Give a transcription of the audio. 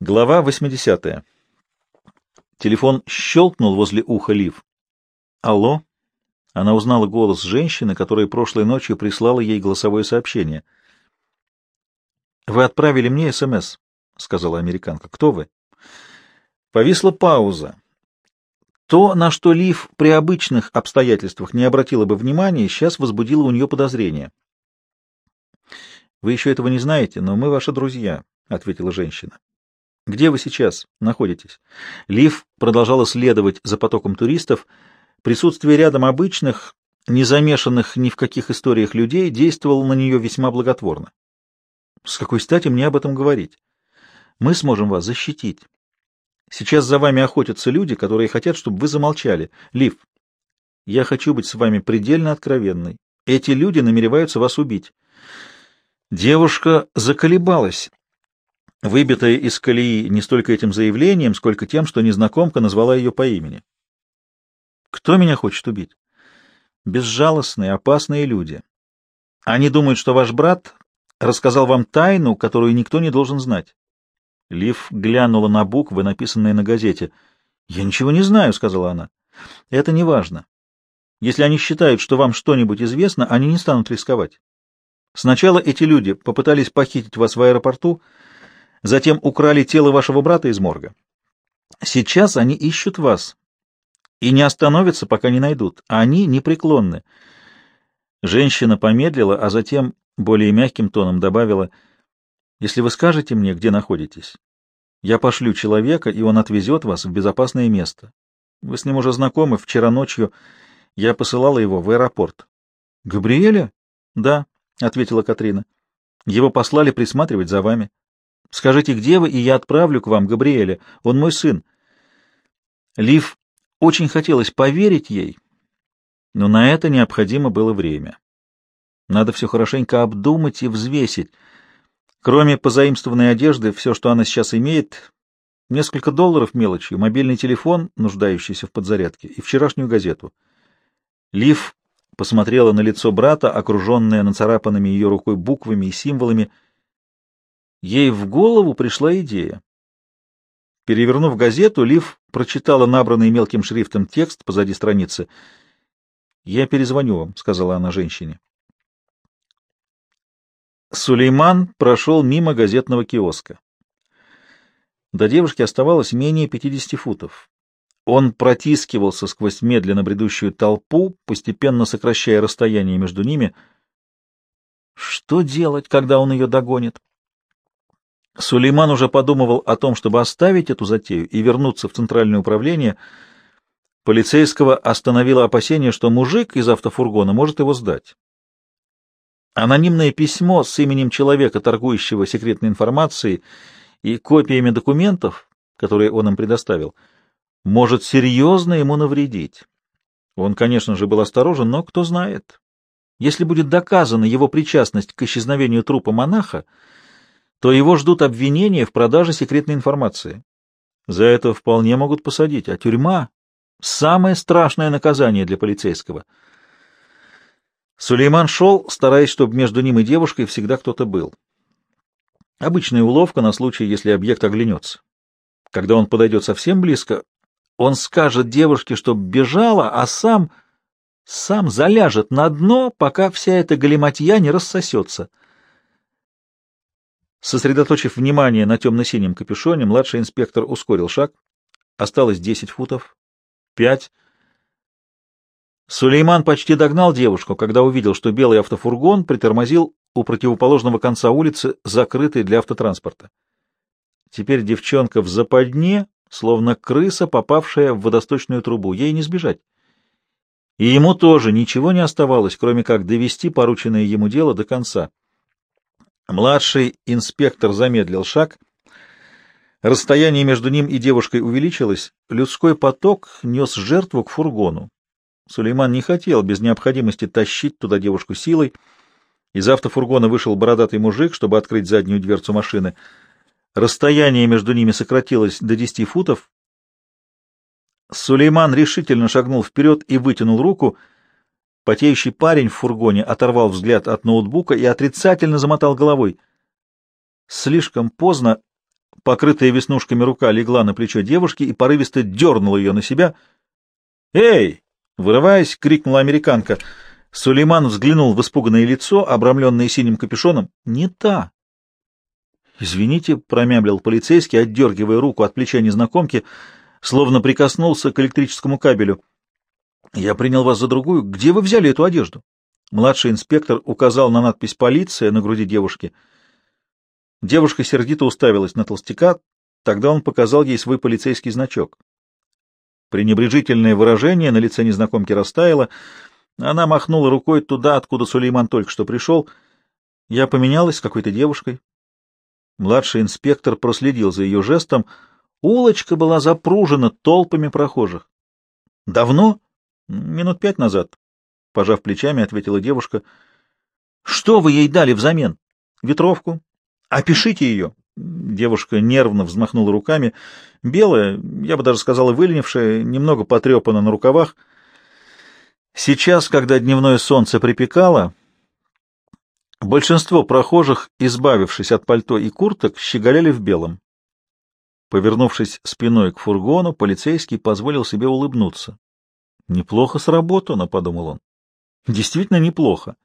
Глава 80. Телефон щелкнул возле уха Лив. «Алло?» Она узнала голос женщины, которая прошлой ночью прислала ей голосовое сообщение. «Вы отправили мне СМС», — сказала американка. «Кто вы?» Повисла пауза. То, на что Лив при обычных обстоятельствах не обратила бы внимания, сейчас возбудило у нее подозрение. «Вы еще этого не знаете, но мы ваши друзья», — ответила женщина. «Где вы сейчас находитесь?» Лив продолжала следовать за потоком туристов. Присутствие рядом обычных, не замешанных ни в каких историях людей, действовало на нее весьма благотворно. «С какой стати мне об этом говорить? Мы сможем вас защитить. Сейчас за вами охотятся люди, которые хотят, чтобы вы замолчали. Лив, я хочу быть с вами предельно откровенной. Эти люди намереваются вас убить». Девушка заколебалась, выбитая из колеи не столько этим заявлением, сколько тем, что незнакомка назвала ее по имени. Кто меня хочет убить? Безжалостные, опасные люди. Они думают, что ваш брат рассказал вам тайну, которую никто не должен знать. Лив глянула на буквы, написанные на газете. «Я ничего не знаю», — сказала она. «Это не важно. Если они считают, что вам что-нибудь известно, они не станут рисковать. Сначала эти люди попытались похитить вас в аэропорту, затем украли тело вашего брата из морга. Сейчас они ищут вас и не остановятся, пока не найдут. Они непреклонны. Женщина помедлила, а затем более мягким тоном добавила, «Если вы скажете мне, где находитесь, я пошлю человека, и он отвезет вас в безопасное место. Вы с ним уже знакомы, вчера ночью я посылала его в аэропорт». «Габриэля?» «Да», — ответила Катрина. «Его послали присматривать за вами. Скажите, где вы, и я отправлю к вам Габриэля. Он мой сын». Лив очень хотелось поверить ей, но на это необходимо было время. Надо все хорошенько обдумать и взвесить. Кроме позаимствованной одежды, все, что она сейчас имеет, несколько долларов мелочью, мобильный телефон, нуждающийся в подзарядке, и вчерашнюю газету. Лив посмотрела на лицо брата, окруженное нацарапанными ее рукой буквами и символами. Ей в голову пришла идея. Перевернув газету, Лив прочитала набранный мелким шрифтом текст позади страницы. «Я перезвоню вам», — сказала она женщине. Сулейман прошел мимо газетного киоска. До девушки оставалось менее пятидесяти футов. Он протискивался сквозь медленно бредущую толпу, постепенно сокращая расстояние между ними. Что делать, когда он ее догонит? Сулейман уже подумывал о том, чтобы оставить эту затею и вернуться в центральное управление. Полицейского остановило опасение, что мужик из автофургона может его сдать. Анонимное письмо с именем человека, торгующего секретной информацией, и копиями документов, которые он им предоставил — может серьезно ему навредить. Он, конечно же, был осторожен, но кто знает. Если будет доказана его причастность к исчезновению трупа монаха, то его ждут обвинения в продаже секретной информации. За это вполне могут посадить, а тюрьма — самое страшное наказание для полицейского. Сулейман шел, стараясь, чтобы между ним и девушкой всегда кто-то был. Обычная уловка на случай, если объект оглянется. Когда он подойдет совсем близко, он скажет девушке, чтоб бежала, а сам... сам заляжет на дно, пока вся эта галиматья не рассосется. Сосредоточив внимание на темно-синем капюшоне, младший инспектор ускорил шаг. Осталось десять футов. Пять. Сулейман почти догнал девушку, когда увидел, что белый автофургон притормозил у противоположного конца улицы, закрытой для автотранспорта. Теперь девчонка в западне словно крыса, попавшая в водосточную трубу. Ей не сбежать. И ему тоже ничего не оставалось, кроме как довести порученное ему дело до конца. Младший инспектор замедлил шаг. Расстояние между ним и девушкой увеличилось. Людской поток нес жертву к фургону. Сулейман не хотел без необходимости тащить туда девушку силой. Из автофургона вышел бородатый мужик, чтобы открыть заднюю дверцу машины — Расстояние между ними сократилось до десяти футов. Сулейман решительно шагнул вперед и вытянул руку. Потеющий парень в фургоне оторвал взгляд от ноутбука и отрицательно замотал головой. Слишком поздно Покрытая веснушками рука легла на плечо девушки и порывисто дернула ее на себя. «Эй!» — вырываясь, крикнула американка. Сулейман взглянул в испуганное лицо, обрамленное синим капюшоном. «Не та!» «Извините», — промямлил полицейский, отдергивая руку от плеча незнакомки, словно прикоснулся к электрическому кабелю. «Я принял вас за другую. Где вы взяли эту одежду?» Младший инспектор указал на надпись «Полиция» на груди девушки. Девушка сердито уставилась на толстяка, тогда он показал ей свой полицейский значок. Пренебрежительное выражение на лице незнакомки растаяло. Она махнула рукой туда, откуда Сулейман только что пришел. Я поменялась с какой-то девушкой. Младший инспектор проследил за ее жестом. Улочка была запружена толпами прохожих. — Давно? — Минут пять назад. Пожав плечами, ответила девушка. — Что вы ей дали взамен? — Ветровку. — Опишите ее. Девушка нервно взмахнула руками. Белая, я бы даже сказала выленившая, немного потрепана на рукавах. Сейчас, когда дневное солнце припекало, большинство прохожих, избавившись от пальто и курток, щеголяли в белом. Повернувшись спиной к фургону, полицейский позволил себе улыбнуться. «Неплохо сработано», — подумал он. Действительно неплохо.